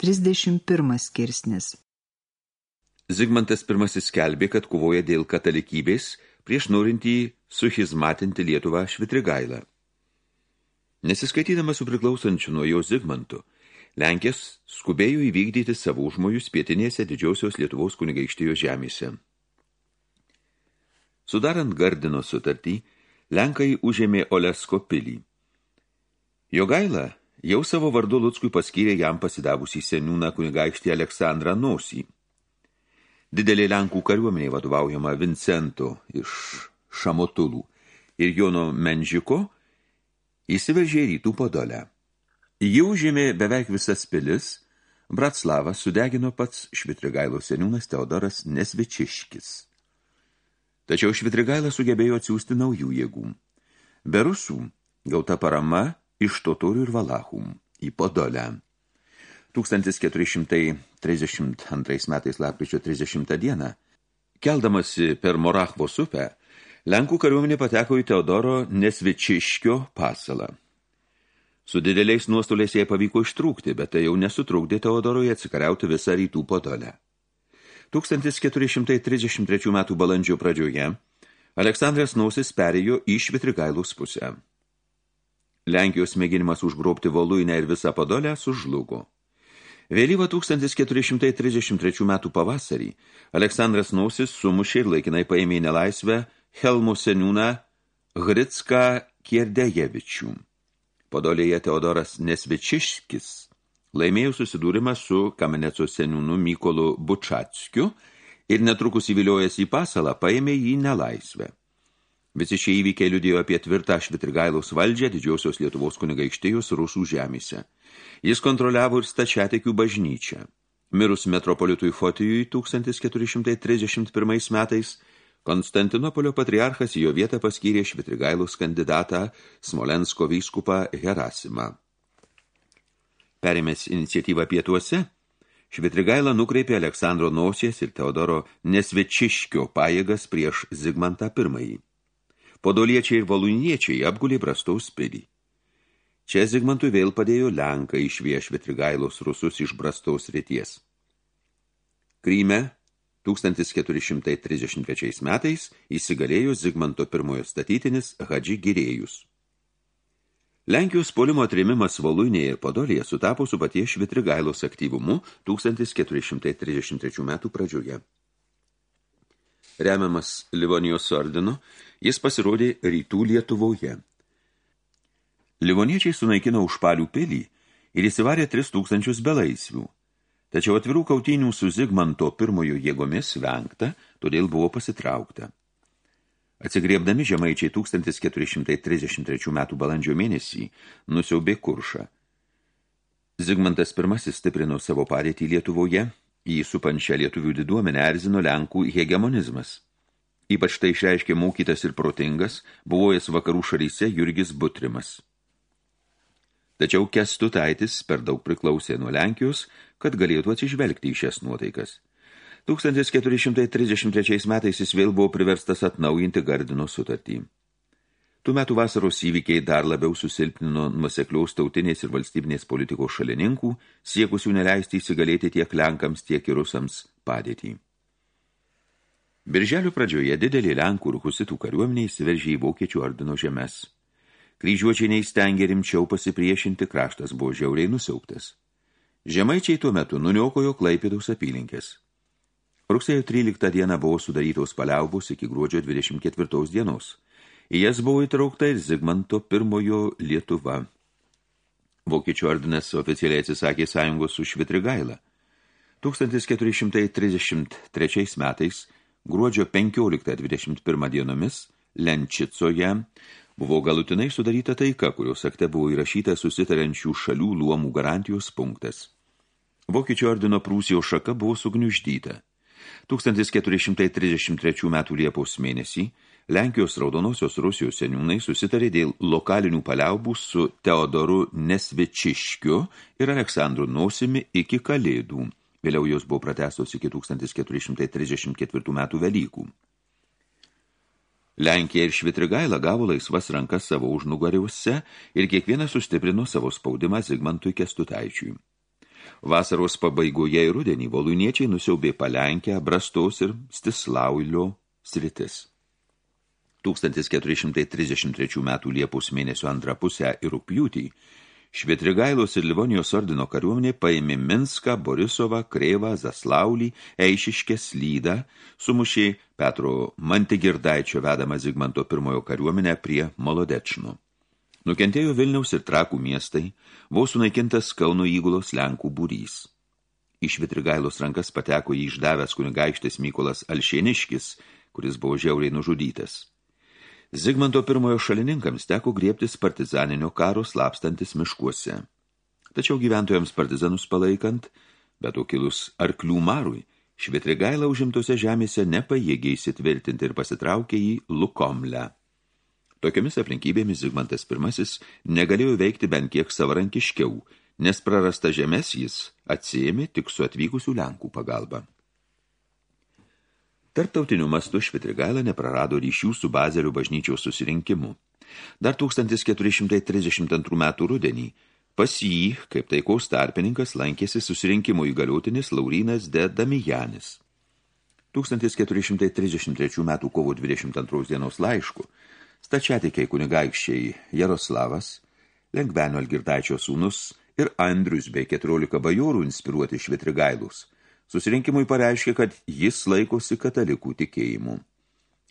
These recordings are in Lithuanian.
31 skirsnis Zigmantas I skelbė, kad kovoja dėl katalikybės prieš norintį suchizmatinti Lietuvą Švitrigailą. Nesiskaitydamas su priklausančiu nuo jo Zigmantu, Lenkės skubėjo įvykdyti savo užmojus pietinėse didžiausios Lietuvos kunigaikštijos žemėse. Sudarant Gardino sutartį, Lenkai užėmė Olesko pilį. Jogaila jau savo vardu Luckui paskyrė jam pasidavusį seniūną kunigaikštį Aleksandrą Nosį. Didelė Lenkų kariuomenė vadovaujama Vincento iš Šamotulų ir Jono Menžiko įsiveržė rytų podolę. Ji užėmė beveik visas pilis, Bratslavas sudegino pats Švitrigailo seniūnas Teodoras Nesvečiškis. Tačiau Švitrigaila sugebėjo atsiųsti naujų jėgų. Be rusų gauta parama iš totorių ir valachų į Podolę. 1432 metais lapkričio 30 dieną, keldamasi per Morachvos upę, Lenkų kariuomenė pateko į Teodoro Nesvečiškio pasalą. Su dideliais nuostoliais jai pavyko ištrūkti, bet tai jau nesutrukdė Teodorui atsikariauti visą rytų Podolę. 1433 metų balandžio pradžioje Aleksandras Nausis perėjo į Švitrigailos pusę. Lenkijos mėginimas užgrobti Voluinę ir visą Podolę sužlugo. Vėlyvą 1433 metų pavasarį Aleksandras Nausis sumušė ir laikinai paėmė nelaisvę Helmo seniūną Hritską Kierdejevičių. Podolėje Teodoras Nesvečiškis laimėjo susidūrimą su Kameneco seniūnu Mykolu Bučatskiu ir netrukus įviliojęs į pasalą paėmė jį nelaisvę. Visi šie įvykiai liudėjo apie tvirtą Švitrigailaus valdžią didžiosios Lietuvos kunigaikštėjos rusų žemėse. Jis kontroliavo ir stačiatikių bažnyčią. Mirus metropolitui Fotijui 1431 metais, Konstantinopolio patriarchas į jo vietą paskyrė Švitrigailos kandidatą Smolensko vyskupą Herasimą. Perėmės iniciatyvą pietuose, Švitrigaila nukreipė Aleksandro Nosies ir Teodoro Nesvečiškio pajėgas prieš Zigmantą I. Podoliečiai ir voluniečiai apgulė Brastaus pilį. Čia Zigmantui vėl padėjo Lenkai išvie Švitrigailos rusus iš Brastaus ryties. Kryme 1433 metais įsigalėjo Zigmanto pirmojo statytinis Hadži Girėjus. Lenkijos polimo atrėmimas Voluinėje ir Podolėje sutapo su paties Švitrigailos aktyvumu 1433 metų pradžioje. Remiamas Livonijos ordinu, jis pasirodė rytų Lietuvoje. Livoniečiai sunaikino užpalių pilį ir įsivarė 3000 belaisvių. Tačiau atvirų kautynių su Zigmanto pirmojo jėgomis vengta, todėl buvo pasitraukta. Atsigriebdami žemaičiai 1433 metų balandžio mėnesį nusiaubė kuršą. Zigmantas I stiprino savo padėtį Lietuvoje, jį supančią lietuvių diduomenę erzino Lenkų hegemonizmas. Ypač tai išreiškė mokytas ir protingas, buvojęs vakarų šalyse Jurgis Butrimas. Tačiau Kestutaitis per daug priklausė nuo Lenkijos, kad galėtų atsižvelgti į šias nuotaikas. 1433 metais jis vėl buvo priverstas atnaujinti Gardino sutartį. Tų metų vasaros įvykiai dar labiau susilpnino nusekliaus tautinės ir valstybinės politikos šalininkų, siekusių neleisti įsigalėti tiek Lenkams, tiek ir Rusams padėtį. Birželio pradžioje didelį Lenkų ir Husitų kariuomenė įsiveržė į Vokiečių ordino žemes. Kryžiuočiai neįstengė rimčiau pasipriešinti, kraštas buvo žiauriai nusiauptas. Žemaičiai tuo metu nuniokojo Klaipėdaus apylinkės. Rugsėjo 13 dieną buvo sudarytos paliaubos iki gruodžio 24 dienos. Į jas buvo įtraukta ir Zigmanto pirmojo Lietuva. Vokiečių ordinas oficialiai atsisakė sąjungos su Švitrigaila. 1433 metais, gruodžio 15-21 dienomis, Lenčicoje buvo galutinai sudaryta taika, kurios akte buvo įrašyta susitariančių šalių luomų garantijos punktas. Vokiečių ordino Prūsijos šaka buvo sugniuždyta. 1433 metų Liepos mėnesį Lenkijos raudonosios Rusijos seniūnai susitarė dėl lokalinių paliaubų su Teodoru Nesvečiškiu ir Aleksandru Nosimi iki Kalėdų. Vėliau jos buvo pratestos iki 1434 metų Velykų. Lenkija ir Švitrigaila gavo laisvas rankas savo užnugariuose ir kiekvienas sustiprino savo spaudimą Zigmantui Kestutaičiui. Vasaros pabaigoje ir rudenį voluiniečiai nusiaubė Palenkę, Brastos ir Stislaulio sritis. 1433 metų Liepos mėnesio antrą pusę ir rūpjūtį Švetrigailos ir Livonijos ordino kariuomenė paėmė Minską, Borisovą, Kreivą, Zaslaulį, Eišiškę, Slydą, sumušė Petro Mantigirdaičio vedamą Zigmanto pirmojo kariuomenę prie Molodečnų. Nukentėjo Vilniaus ir Trakų miestai, buvo sunaikintas Kauno įgulos Lenkų būrys. Iš Vitrigailos rankas pateko jį išdavęs kunigaikštis Mykolas Alšėniškis, kuris buvo žiauriai nužudytas. Zigmanto pirmojo šalininkams teko griebtis partizaninio karo slapstantis miškuose. Tačiau gyventojams partizanus palaikant, bet to kilus arklių marui, Švitrigaila užimtose žemėse nepajėgiai įsitvirtinti ir pasitraukė į Lukomlę. Tokiamis aplinkybėmis Zigmantas I negalėjo veikti bent kiek savarankiškiau, nes prarasta žemės jis atsėmė tik su atvykusių Lenkų pagalba. Tarptautiniu mastu Švitrigaila neprarado ryšių su Bazelių bažnyčiaus susirinkimu. Dar 1432 metų rudenį pas jį, kaip taikaus tarpininkas, lankėsi susirinkimo įgaliotinis Laurinas de Damijanis. 1433 metų kovo 22 dienos laišku stačiatikiai kunigaikščiai Jaroslavas, Lengvenio Algirdaičio sūnus ir Andrius bei 14 bajorų inspiruoti švitrigailus. Susirinkimui pareiškė, kad jis laikosi katalikų tikėjimų.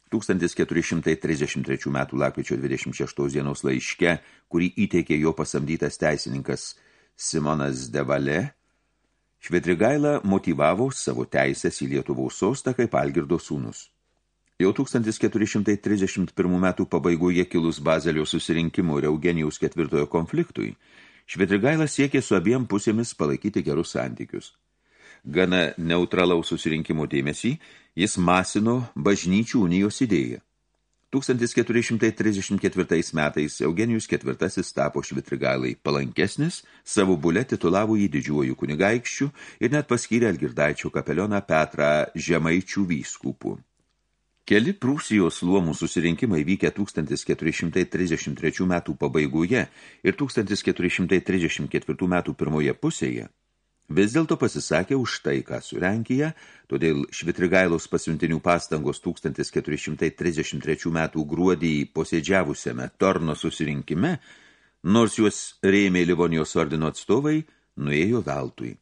1433 m. lapkričio 26 dienos laiške, kurį įteikė jo pasamdytas teisininkas Simonas Devale, Švetrigaila motyvavo savo teisės į Lietuvos sostą kaip Algirdo sūnus. Jau 1431 metų pabaigoje kilus Bazelio susirinkimo ir Eugenijaus ketvirtojo konfliktui, Švetrigailas siekė su abiem pusėmis palaikyti gerus santykius. Gana neutralaus susirinkimo dėmesį jis masino bažnyčių unijos idėją. 1434 metais Eugenijus IV tapo Švitrigailai palankesnis, savo bulę titulavo jį didžiuoju kunigaikščiu ir net paskyrė Algirdaičio kapelioną Petrą Žemaičių vyskupų. Keli Prūsijos luomų susirinkimai vykę 1433 metų pabaigoje ir 1434 metų pirmoje pusėje vis dėlto pasisakė už tai, ką su Lenkija, todėl Švitrigailos pasiuntinių pastangos 1433 metų gruodį posėdžiavusiame Torno susirinkime, nors juos rėmė Livonijos ordino atstovai, nuėjo veltui.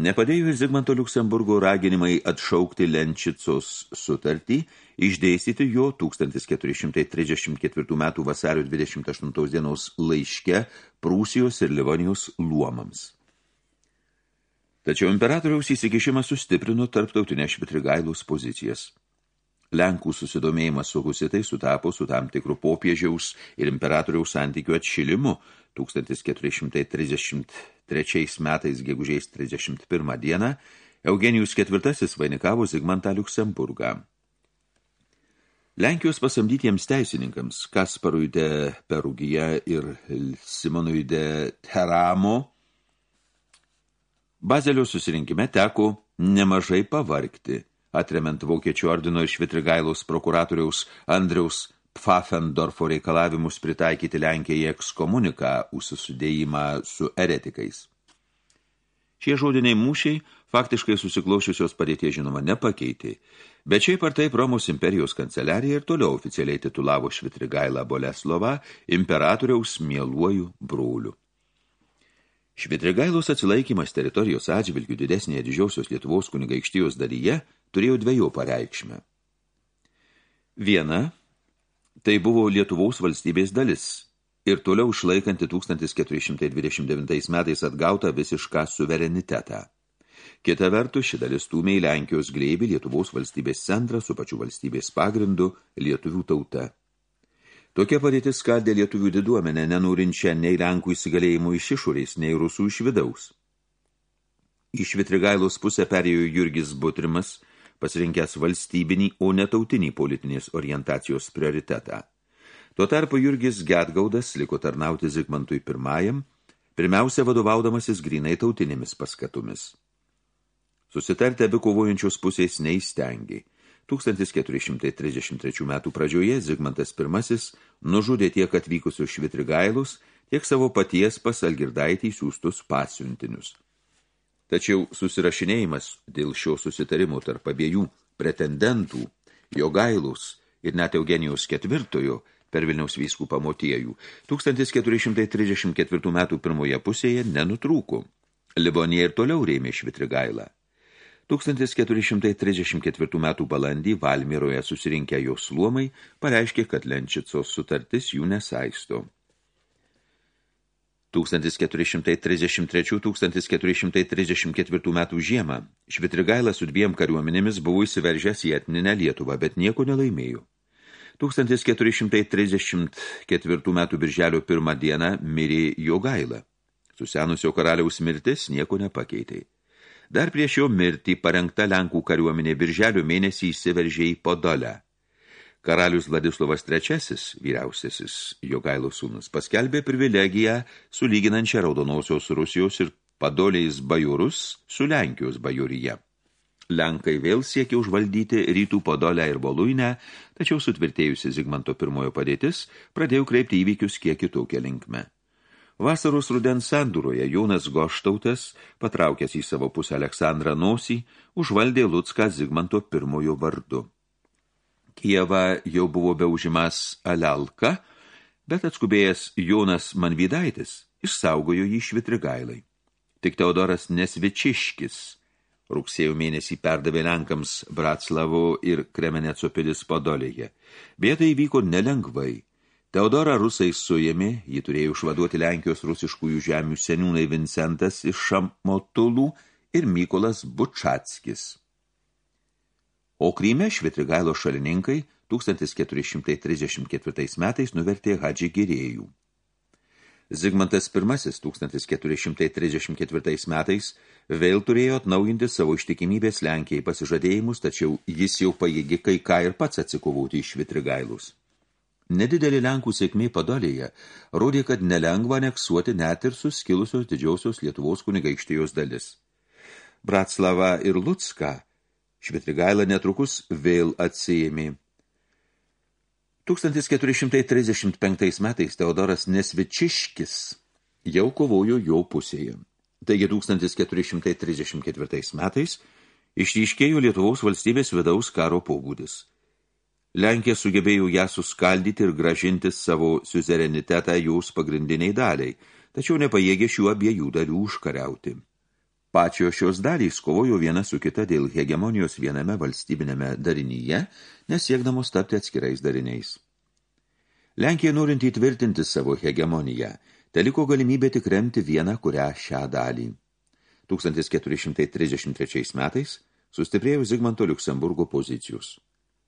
Nepadėjo Zigmanto Liuksemburgo raginimai atšaukti Lenčicos sutartį, išdėstyti jo 1434 metų vasario 28 dienos laiške Prūsijos ir Livonijos luomams. Tačiau imperatoriaus įsikišimas sustiprino tarptautinę švitrigailus pozicijas. Lenkų susidomėjimas su husitai sutapo su tam tikru popiežiaus ir imperatoriaus santykių atšilimu 1433 metais gegužės 31 dieną Eugenijus IV vainikavo Zigmantą Liuksemburgą. Lenkijos pasamdytiems teisininkams Kasparui de Perugija ir Simonui de Teramo Bazelio susirinkime teko nemažai pavargti – atremiant Vokiečių ordino ir Švitrigailos prokuratoriaus Andriaus Pfaffendorfo reikalavimus pritaikyti Lenkijai ekskomuniką užsisidėjimą su eretikais. Šie žodiniai mūšiai faktiškai susiklošiusios padėties žinoma nepakeitė, bet šiaip ar taip Romos imperijos kanceliarija ir toliau oficialiai titulavo Švitrigailą Boleslovą imperatoriaus mieluoju broliu. Švitrigailos atsilaikymas teritorijos atžvilgių didesnėje didžiausios Lietuvos kunigaikštijos dalyje – turėjo dviejų pareikšmę. Viena, tai buvo Lietuvos valstybės dalis ir toliau išlaikanti 1429 metais atgautą visišką suverenitetą. Kita vertus, ši dalis stūmė į Lenkijos glėbį Lietuvos valstybės centrą su pačiu valstybės pagrindu Lietuvių tauta. Tokia padėtis skaldė Lietuvių diduomenę, nenurinčią nei Lenkų įsigalėjimų iš išorės, nei Rusų iš vidaus. Iš Vitrigailos pusę perėjo Jurgis Butrimas – pasirinkęs valstybinį, o netautinį politinės orientacijos prioritetą. Tuo tarpu Jurgis Getgaudas liko tarnauti Zigmantui pirmajam, pirmiausia vadovaudamasis grinai tautinėmis paskatumis. Susitarti abi kovojančios pusės neįstengiai. 1433 metų pradžioje Zigmantas I nužudė tiek atvykusius švitrigailus, tiek savo paties pas Algirdaitį siūstus pasiuntinius. Tačiau susirašinėjimas dėl šio susitarimo tarp abiejų pretendentų, Jogailus ir net Eugenijos ketvirtojo per Vilniaus vyskupą motiejų 1434 metų pirmoje pusėje nenutrūko. Livonija ir toliau rėmė Švitrigailą. 1434 metų balandį Valmiroje susirinkę jos sluomai pareiškė, kad Lenčicos sutartis jų nesaisto. 1433-1434 metų žiemą Švitrigailas su dviem kariuomenėmis buvo įsiveržęs į etninę Lietuvą, bet nieko nelaimėjo. 1434 metų birželio pirmą dieną mirė Jogaila. Susenusio karaliaus mirtis nieko nepakeitė. Dar prieš jo mirtį parengta Lenkų kariuomenė birželio mėnesį įsiveržė į Podolę. Karalius Vladislovas III, vyriausiasis Jogailo sūnus, paskelbė privilegiją sulyginančią Raudonosios Rusijos ir Padoliais bajorus su Lenkijos bajoryje. Lenkai vėl siekė užvaldyti rytų Podolę ir Voluinę, tačiau sutvirtėjusi Zigmanto pirmojo padėtis pradėjo kreipti įvykius kiek kitokią linkmę. Vasaros rudens sandūroje Jonas Goštautas, patraukęs į savo pusę Aleksandrą nosį, užvaldė Lucką Zigmanto pirmojo vardu. Kieva jau buvo beaužimas Alelka, bet atskubėjęs Jonas Manvidaitis išsaugojo jį švitrigailai. Tik Teodoras Nesvičiškis – rugsėjo mėnesį perdavė Lenkams Bratslavo ir Kremeneco pilis Podolėje. Bėda įvyko nelengvai. Teodorą rusai suėmė, jį turėjo išvaduoti Lenkijos rusiškųjų žemių seniūnai Vincentas iš Šamotulų ir Mykolas Bučatskis. O Kryme Švitrigailo šalininkai 1434 metais nuvertė Hadži Girėjų. Zigmantas I 1434 metais vėl turėjo atnaujinti savo ištikimybės Lenkijai pasižadėjimus, tačiau jis jau pajėgi kai ką ir pats atsikovoti iš Vitrigailus. Nedidelė Lenkų sėkmė padolėje rodė, kad nelengva aneksuoti net ir suskilusios didžiausios Lietuvos kunigaikštijos dalis. Bratslava ir Lucka Švitrigaila netrukus vėl atsijėmė 1435 metais Teodoras Nesvičiškis jau kovojo jo pusėje. Taigi 1434 metais išryškėjo Lietuvos valstybės vidaus karo pobūdis. Lenkija sugebėjo ją suskaldyti ir gražinti savo suzerenitetą jūs pagrindiniai daliai, tačiau nepajėgė šių abiejų dalių užkariauti. Pačios šios dalys kovojo viena su kita dėl hegemonijos viename valstybinėme darinyje, nesiekdamos tapti atskirais dariniais. Lenkija norint įtvirtinti savo hegemoniją, teliko galimybė tik remti vieną kurią šią dalį. 1433 metais sustiprėjo Zigmanto Liuksemburgo pozicijus.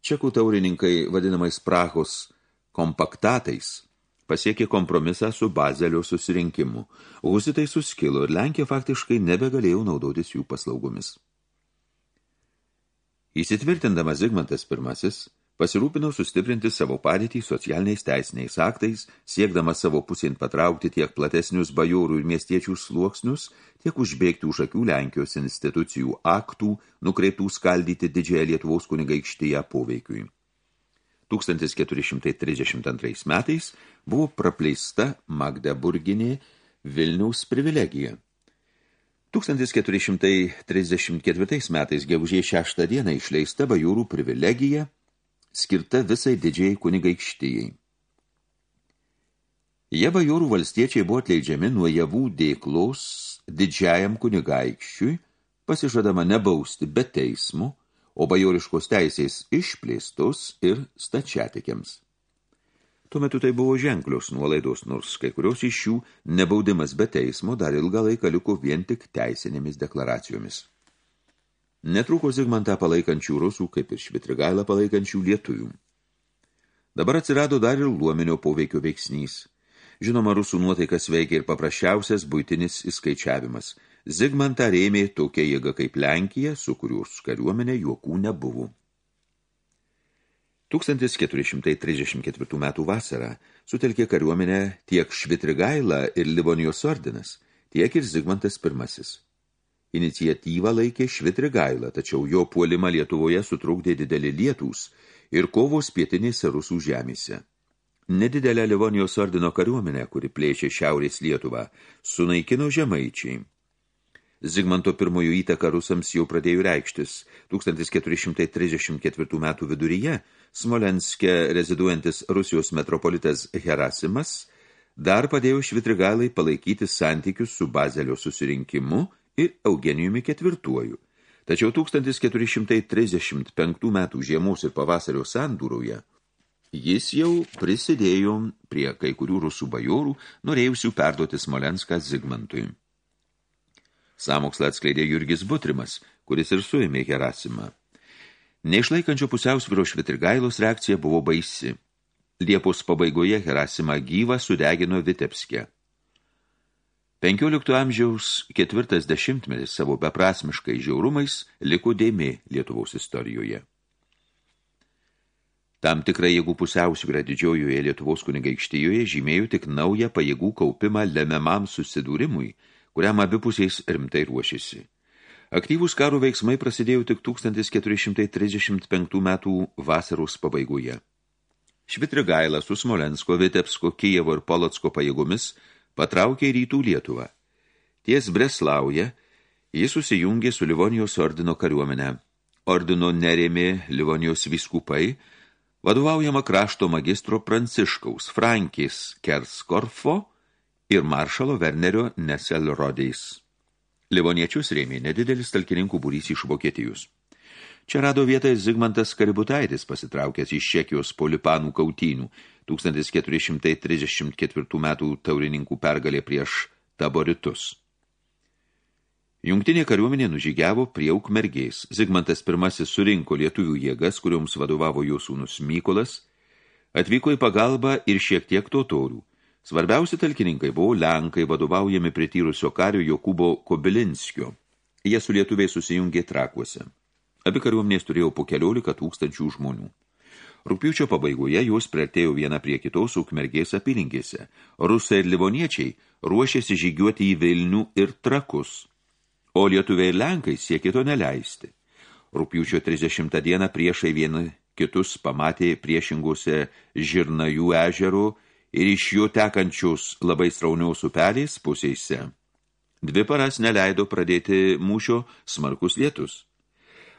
Čekų taurininkai vadinamais Prahos kompaktatais pasiekė kompromisą su Bazelio susirinkimu. Husitai suskilo ir Lenkija faktiškai nebegalėjo naudotis jų paslaugomis. Įsitvirtindamas Zigmantas I pasirūpino sustiprinti savo padėtį socialiniais teisiniais aktais, siekdamas savo pusėn patraukti tiek platesnius bajorų ir miestiečių sluoksnius, tiek užbėgti už akių Lenkijos institucijų aktų, nukreiptų skaldyti didžiąją Lietuvos kunigaikštyje poveikiui. 1432 metais buvo prapleista Magdeburginė Vilniaus privilegija. 1434 metais gegužė 6 dieną išleista bajūrų privilegija, skirta visai didžiai kunigaikštijai. Jie bajorų valstiečiai buvo atleidžiami nuo javų dėklos didžiajam kunigaikščiui, pasižadama nebausti be teismų, o bajoriškos teisės išplėstos ir stačiatikiams. Tuo metu tai buvo ženklios nuolaidos, nors kai kurios iš jų nebaudimas be teismo dar ilgą laiką liko vien tik teisinėmis deklaracijomis. Netruko Zigmantą palaikančių rusų, kaip ir Švitrigailą palaikančių lietuvių. Dabar atsirado dar ir luomenio poveikio veiksnys. Žinoma, rusų nuotaikas veikia ir paprasčiausias būtinis įskaičiavimas. Zigmantą rėmė tokia jėga kaip Lenkija, su kurios kariuomenė juokų nebuvo. 1434 metų vasarą sutelkė kariuomenę tiek Švitrigaila ir Livonijos ordinas, tiek ir Zigmantas I. Iniciatyvą laikė Švitrigaila, tačiau jo puolimą Lietuvoje sutrukdė didelį lietūs ir kovos pietinėse rusų žemėse. Nedidelę Livonijos ordino kariuomenę, kuri plėšė šiaurės Lietuvą, sunaikino žemaičiai. Zigmanto pirmojo įtaka rusams jau pradėjo reikštis. 1434 metų viduryje Smolenske reziduojantis Rusijos metropolitas Herasimas dar padėjo Švitrigalai palaikyti santykius su Bazelio susirinkimu ir Eugenijumi ketvirtuoju. Tačiau 1435 metų žiemos ir pavasario sandūroje jis jau prisidėjo prie kai kurių rusų bajorų, norėjusių perduoti Smolenską Zigmantui. Samokslą atskleidė Jurgis Butrimas, kuris ir suėmė Gerasimą. Neišlaikančio pusiausvyro Švitrigailos reakcija buvo baisi. Liepos pabaigoje Herasimą gyvą sudegino Vitebskė. 15 amžiaus ketvirtas dešimtmetis savo beprasmiškai žiaurumais liko dėmė Lietuvos istorijoje. Tam tikra jėgų pusiausvyrą didžiojoje Lietuvos kunigaikštijoje žymėjo tik naują pajėgų kaupimą lemiamam susidūrimui – kuriam abipusiais rimtai ruošėsi. Aktyvūs karo veiksmai prasidėjo tik 1435 metų vasaros pabaigoje. Švitrigaila su Smolensko, Vitebsko, Kijevo ir Polotsko pajėgomis patraukė į rytų Lietuvą. Ties Breslauja jis susijungė su Livonijos ordino kariuomenė. Ordino nerėmė Livonijos viskupai, vadovaujama krašto magistro Pranciškaus, Frankis Kerskorfo ir maršalo Wernerio Neselrodės. Livoniečius rėmė nedidelis talkininkų būrys iš Vokietijos. Čia rado vietą Zigmantas Kaributaitis, pasitraukęs iš Čekijos polipanų kautynių 1434 metų taurininkų pergalė prieš taboritus. Jungtinė kariuomenė nužygiavo prie Ukmergės. Zigmantas I surinko lietuvių jėgas, kurioms vadovavo jo sūnus Mykolas, atvyko į pagalbą ir šiek tiek totorių. Svarbiausi talkininkai buvo Lenkai, vadovaujami prityrusio kario Jokūbo Kobilinskio. Jie su lietuviai susijungė trakuose. Abi kariuomenės turėjo po keliolika tūkstančių žmonių. Rūpiučio pabaigoje jos priartėjo viena prie kitos ukmergės apylinkėse. Rusai ir livoniečiai ruošėsi žygiuoti į Vilnių ir trakus, o lietuviai ir Lenkai siekė to neleisti. Rūpiučio 30 dieną priešai vieni kitus pamatė priešinguose Žirnajų ežerų ir iš jų tekančius labai strauniaus upeliais pusėse. Dvi paras neleido pradėti mūšio smarkus lietus.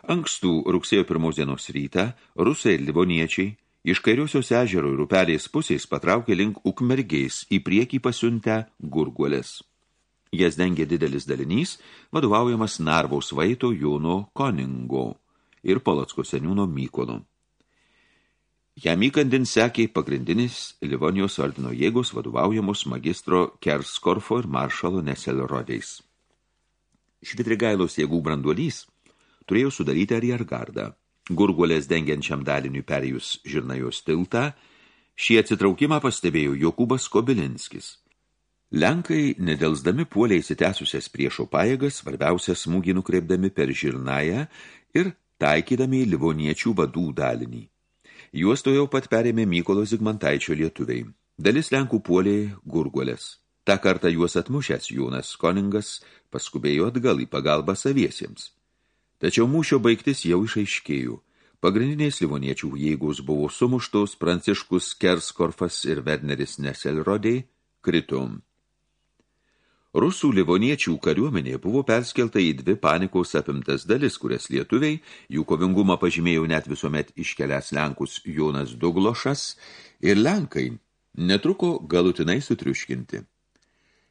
Ankstų rugsėjo pirmos dienos rytą rusai ir livoniečiai iš kairiosios ežero ir upelės pusės patraukė link ukmergės į priekį pasiuntę gurguolės. Jas dengė didelis dalinys, vadovaujamas Narvaus vaito Jono Koningo ir Polocko seniūno Mykolo. Jam įkandin sekė pagrindinis Livonijos ordino jėgos vadovaujamos magistro Kerskorfo ir maršalo Neselrodės. Švitrigailos jėgų branduolys turėjo sudaryti ariergardą. Gurguolės dengiančiam daliniui perėjus Žirnajos tiltą, šį atsitraukimą pastebėjo Jokūbas Kobilinskis. Lenkai, nedelsdami puolė įsitęsusias priešo pajėgas, svarbiausią smūgį nukreipdami per Žirnają ir taikydami Livoniečių vadų dalinį. Juos to jau pat perėmė Mykolo Zigmantaičio lietuviai. Dalis Lenkų puolė gurguolės. Ta kartą juos atmušęs Jūnas Koningas paskubėjo atgal į pagalbą saviesiems. Tačiau mūšio baigtis jau išaiškėjo. Pagrindiniais livoniečių jėgos buvo sumuštos Pranciškus Kerskorfas ir Werneris Neselrodei kritum. Rusų livoniečių kariuomenė buvo perskelta į dvi panikos apimtas dalis, kurias lietuviai, jų kovingumą pažymėjo net visuomet iškelias Lenkus Jonas Duglošas ir Lenkai netruko galutinai sutriuškinti.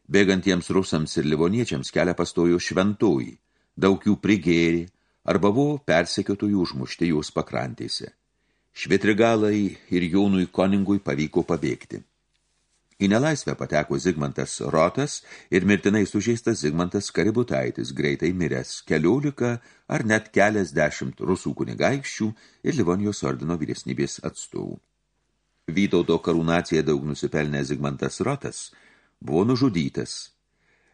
Bėgantiems rusams ir livoniečiams kelią pastojo šventoji, daug jų prigėrė arba buvo persekiotojų užmušti jos pakrantėse. Švitrigalai ir jaunui koningui pavyko pabėgti. Į nelaisvę pateko Zigmantas Rotas ir mirtinai sužeistas Zigmantas Kaributaitis, greitai miręs keliolika ar net keliasdešimt rusų kunigaikščių ir Livonijos ordino vyresnybės atstovų. Vytauto karūnacija daug nusipelnė Zigmantas Rotas buvo nužudytas.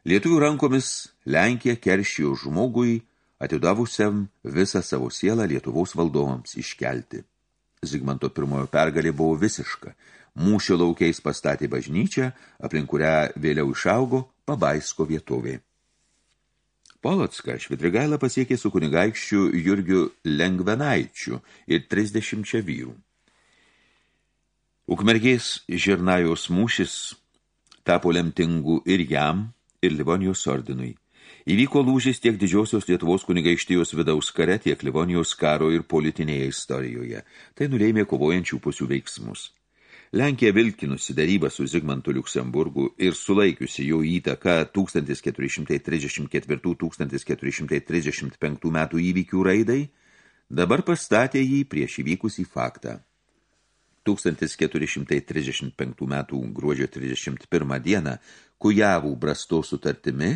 Lietuvių rankomis Lenkija keršijo žmogui, atidavusiam visą savo sielą Lietuvos valdovams iškelti. Zigmanto pirmojo pergalė buvo visiška – Mūšio laukiais pastatė bažnyčią, aplink kurią vėliau išaugo Pabaisko vietovė. Polocką Švitrigaila pasiekė su kunigaikščiu Jurgiu Lengvenaičiu ir 30 vyrų. Ukmergės Žirnajaus mūšis tapo lemtingu ir jam, ir Livonijos ordinui. Įvyko lūžis tiek didžiosios Lietuvos kunigaikštijos vidaus kare, tiek Livonijos karo ir politinėje istorijoje. Tai nulėmė kovojančių pusių veiksmus. Lenkija vilkinusi darybą su Zigmantu Liuksemburgu ir sulaikiusi jo įtaką 1434-1435 metų įvykių raidai, dabar pastatė jį prieš įvykusį faktą. 1435 metų gruodžio 31 dieną Kujavų brasto sutartimi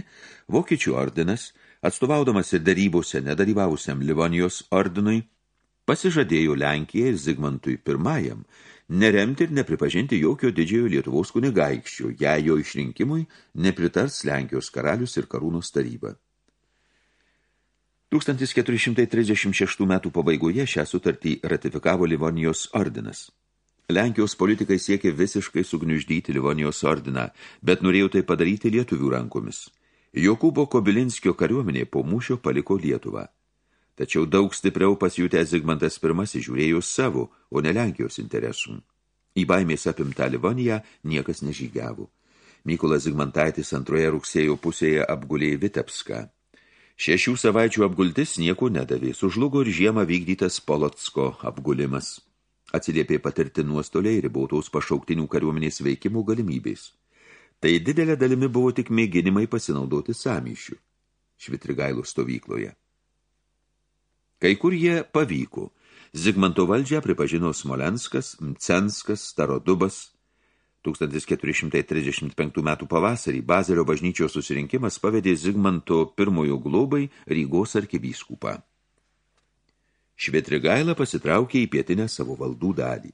Vokiečių ordinas, atstovaudamas ir darybose nedalyvavusiam Livonijos ordinui, pasižadėjo Lenkijai Zigmantui I neremti ir nepripažinti jokio didžiojo Lietuvos kunigaikščio, jei jo išrinkimui nepritars Lenkijos karalius ir karūnos taryba. 1436 metų pabaigoje šią sutartį ratifikavo Livonijos ordinas. Lenkijos politikai siekė visiškai sugniuždyti Livonijos ordiną, bet norėjo tai padaryti lietuvių rankomis. Jokūbo Kobilinskio kariuomenė po mūšio paliko Lietuvą. Tačiau daug stipriau pasijutė Zigmantas I žiūrėjo savo, o ne Lenkijos interesų. Į baimės apimtą Livoniją niekas nežygiavo. Mykolas Zigmantaitis antroje rugsėjo pusėje apgulėjo Vitebską. Šešių savaičių apgultis nieko nedavė, sužlugo ir žiemą vykdytas Polotsko apgulimas. Atsiliepė patirti nuostoliai ribotaus pašauktinių kariuomenės veikimo galimybės. Tai didelė dalimi buvo tik mėginimai pasinaudoti samyšių Švitrigailų stovykloje. Kai kur jie pavyko. Zigmanto valdžią pripažino Smolenskas, Mcenskas, Starodubas. 1435 metų pavasarį Bazelio bažnyčios susirinkimas pavedė Zigmanto pirmojo globai Rygos arkivyskupą. Švetrigaila pasitraukė į pietinę savo valdų dalį.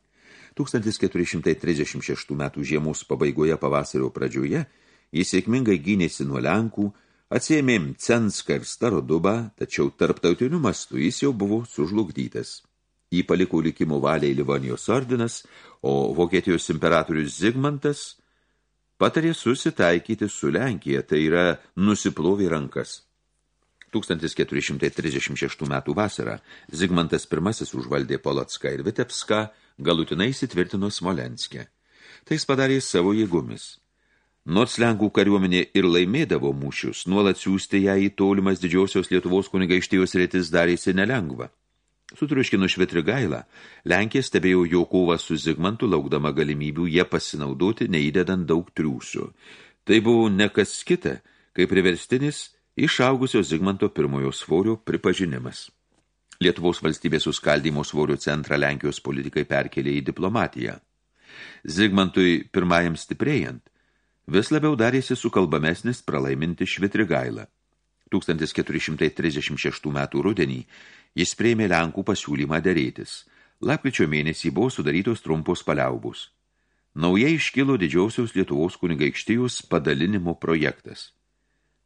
1436 metų žiemos pabaigoje pavasario pradžioje jis sėkmingai gynėsi nuo Lenkų, Atsiemėm Censką ir Starodubą, tačiau tarptautiniu mastu jis jau buvo sužlugdytas. Jį paliko likimo valiai Livonijos ordinas, o Vokietijos imperatorius Zigmantas patarė susitaikyti su Lenkija, tai yra nusiplovė rankas. 1436 metų vasarą Zigmantas I užvaldė Polotską ir Vitebską, galutinai įsitvirtino Smolenske. Tai jis padarė savo jėgomis. Nors Lenkų kariuomenė ir laimėdavo mūšius, nuolat siūsti ją į tolimas didžiosios Lietuvos kunigaikštijos rėtis darėsi nelengva. Sutriuškinu Švetrigailą, Lenkija stebėjo jo kovą su Zigmantu, laukdama galimybių jie pasinaudoti, neįdedant daug triūsių. Tai buvo ne kas kita, kaip priverstinis išaugusio Zigmanto pirmojo svorio pripažinimas. Lietuvos valstybės suskaldymo svorio centrą Lenkijos politikai perkelė į diplomatiją. Zigmantui pirmajam stiprėjant, vis labiau darėsi sukalbamesnis pralaiminti Švitrigailą. 1436 metų rudenį jis prieimė Lenkų pasiūlymą dėrėtis. Lapkričio mėnesį buvo sudarytos trumpos paliaubus. Naujai iškilo didžiausios Lietuvos kunigaikštijos padalinimo projektas.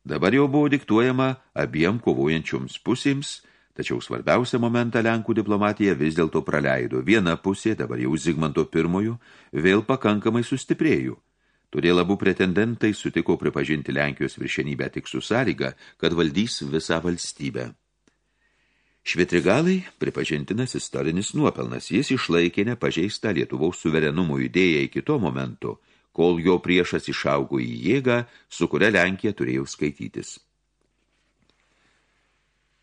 Dabar jau buvo diktuojama abiem kovojančioms pusėms, tačiau svarbiausią momentą Lenkų diplomatija vis dėlto praleido. Viena pusė, dabar jau Zigmanto pirmojo, vėl pakankamai sustiprėjo – Todėl abu pretendentai sutiko pripažinti Lenkijos viršenybę tik su sąlyga, kad valdys visą valstybę. Švitrigalai pripažintinas istorinis nuopelnas, jis išlaikė nepažeistą Lietuvaus suverenumo idėją iki to momento, kol jo priešas išaugo į jėgą, su kuria Lenkija turėjo skaitytis.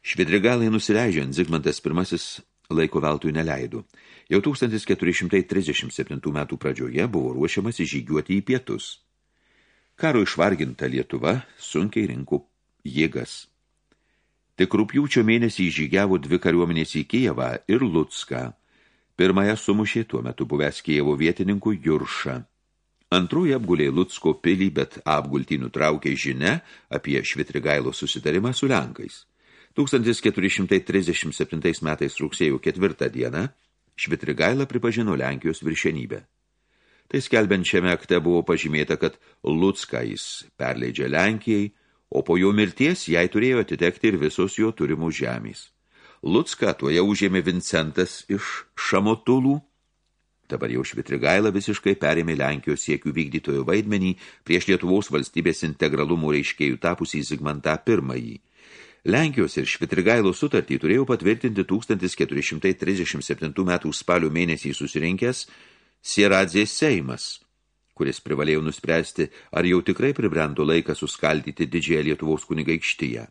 Švidrigalai nusileidžiant, Zigmantas I laiko veltui neleido. Jau 1437 metų pradžioje buvo ruošiamas žygiuoti į pietus. Karo išvarginta Lietuva sunkiai rinko jėgas. Tik rūpjūčio mėnesį žygiavo dvi kariuomenės į Kijevą ir Lutską. Pirmąją sumušė tuo metu buvęs Kijevo vietininkų Juršą. Antrųjų apgulė Lutsko pilį, bet apgultį nutraukė žinia apie Švitrigailo susitarimą su Lenkais. 1437 metais rugsėjo 4 dieną Švitrigaila pripažino Lenkijos viršenybę. Tai skelbiančiame akte buvo pažymėta, kad Lucką jis perleidžia Lenkijai, o po jo mirties jai turėjo atitekti ir visos jo turimų žemės. Lucką tuoje užėmė Vincentas iš Šamotulų. Dabar jau Švitrigaila visiškai perėmė Lenkijos siekių vykdytojo vaidmenį prieš Lietuvos valstybės integralumų reiškėjų tapusį Zigmantą pirmąjį – Lenkijos ir Švitrigailo sutartį turėjo patvirtinti 1437 metų spalio mėnesį susirinkęs Sieradzės Seimas, kuris privalėjo nuspręsti, ar jau tikrai pribrendo laikas suskaldyti didžiąją Lietuvos kunigaikštyje.